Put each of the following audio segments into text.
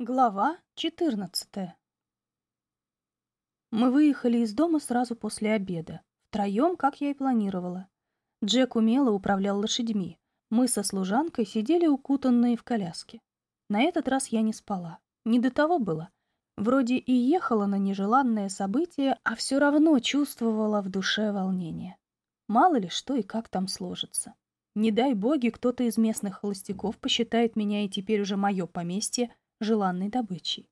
Глава 14 Мы выехали из дома сразу после обеда. Втроем, как я и планировала. Джек умело управлял лошадьми. Мы со служанкой сидели укутанные в коляске. На этот раз я не спала. Не до того было. Вроде и ехала на нежеланное событие, а все равно чувствовала в душе волнение. Мало ли что и как там сложится. Не дай боги, кто-то из местных холостяков посчитает меня и теперь уже мое поместье желанной добычей.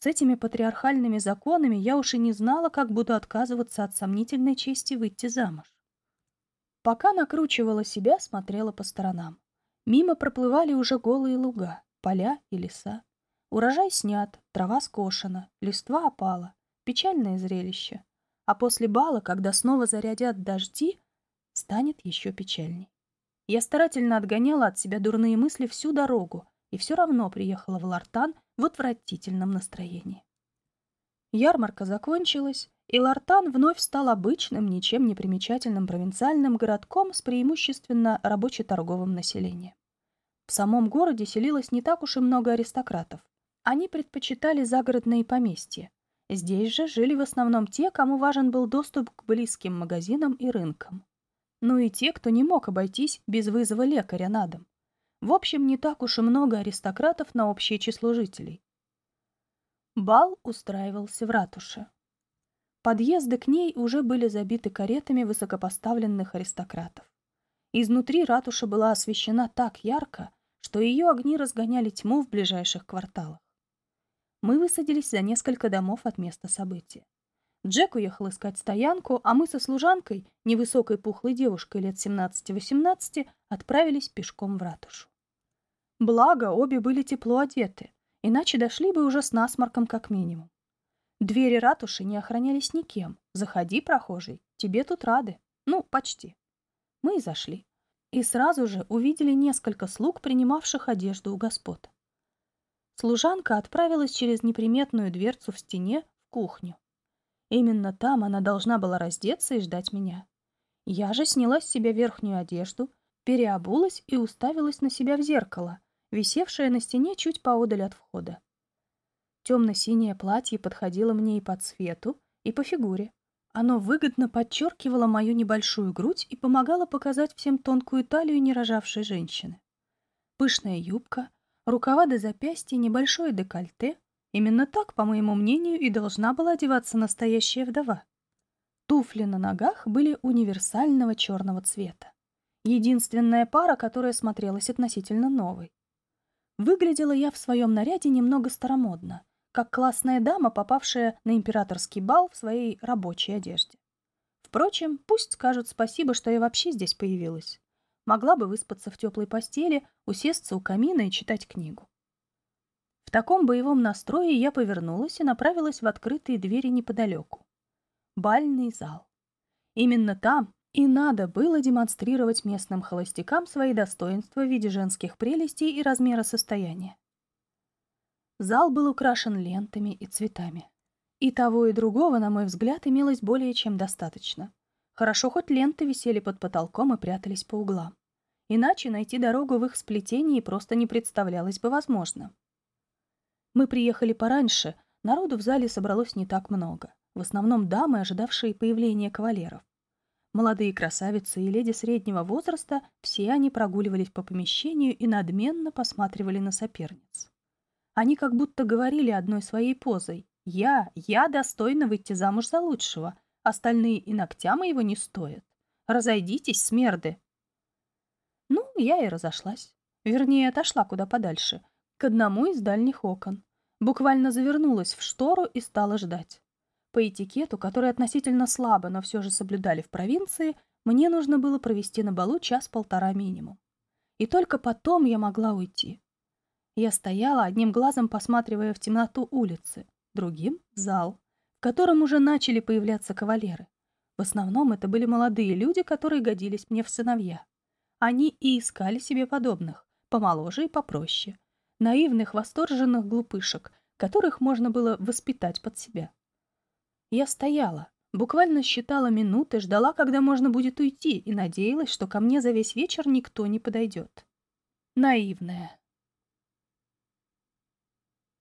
С этими патриархальными законами я уж и не знала, как буду отказываться от сомнительной чести выйти замуж. Пока накручивала себя, смотрела по сторонам. Мимо проплывали уже голые луга, поля и леса. Урожай снят, трава скошена, листва опала. Печальное зрелище. А после бала, когда снова зарядят дожди, станет еще печальней. Я старательно отгоняла от себя дурные мысли всю дорогу, и все равно приехала в Лартан в отвратительном настроении. Ярмарка закончилась, и Лартан вновь стал обычным, ничем не примечательным провинциальным городком с преимущественно рабоче-торговым населением. В самом городе селилось не так уж и много аристократов. Они предпочитали загородные поместья. Здесь же жили в основном те, кому важен был доступ к близким магазинам и рынкам. Ну и те, кто не мог обойтись без вызова лекаря на дом. В общем, не так уж и много аристократов на общее число жителей. Бал устраивался в ратуше. Подъезды к ней уже были забиты каретами высокопоставленных аристократов. Изнутри ратуша была освещена так ярко, что ее огни разгоняли тьму в ближайших кварталах. Мы высадились за несколько домов от места события. Джек уехал искать стоянку, а мы со служанкой, невысокой пухлой девушкой лет 17-18, отправились пешком в ратушу. Благо, обе были тепло одеты, иначе дошли бы уже с насморком как минимум. Двери ратуши не охранялись никем. Заходи, прохожий, тебе тут рады. Ну, почти. Мы и зашли. И сразу же увидели несколько слуг, принимавших одежду у господ. Служанка отправилась через неприметную дверцу в стене в кухню. Именно там она должна была раздеться и ждать меня. Я же сняла с себя верхнюю одежду, переобулась и уставилась на себя в зеркало, висевшее на стене чуть поодаль от входа. Темно-синее платье подходило мне и по цвету, и по фигуре. Оно выгодно подчеркивало мою небольшую грудь и помогало показать всем тонкую талию нерожавшей женщины. Пышная юбка, рукава до запястья, небольшое декольте, Именно так, по моему мнению, и должна была одеваться настоящая вдова. Туфли на ногах были универсального черного цвета. Единственная пара, которая смотрелась относительно новой. Выглядела я в своем наряде немного старомодно, как классная дама, попавшая на императорский бал в своей рабочей одежде. Впрочем, пусть скажут спасибо, что я вообще здесь появилась. Могла бы выспаться в теплой постели, усесться у камина и читать книгу. В таком боевом настрое я повернулась и направилась в открытые двери неподалеку. Бальный зал. Именно там и надо было демонстрировать местным холостякам свои достоинства в виде женских прелестей и размера состояния. Зал был украшен лентами и цветами. И того, и другого, на мой взгляд, имелось более чем достаточно. Хорошо, хоть ленты висели под потолком и прятались по углам. Иначе найти дорогу в их сплетении просто не представлялось бы возможным. Мы приехали пораньше, народу в зале собралось не так много. В основном дамы, ожидавшие появления кавалеров. Молодые красавицы и леди среднего возраста, все они прогуливались по помещению и надменно посматривали на соперниц. Они как будто говорили одной своей позой «Я, я достойна выйти замуж за лучшего, остальные и ногтям его не стоят. Разойдитесь, смерды!» Ну, я и разошлась. Вернее, отошла куда подальше, к одному из дальних окон. Буквально завернулась в штору и стала ждать. По этикету, который относительно слабо, но все же соблюдали в провинции, мне нужно было провести на балу час-полтора минимум. И только потом я могла уйти. Я стояла, одним глазом посматривая в темноту улицы, другим — зал, в котором уже начали появляться кавалеры. В основном это были молодые люди, которые годились мне в сыновья. Они и искали себе подобных, помоложе и попроще, наивных, восторженных глупышек, которых можно было воспитать под себя. Я стояла, буквально считала минуты, ждала, когда можно будет уйти, и надеялась, что ко мне за весь вечер никто не подойдет. Наивная,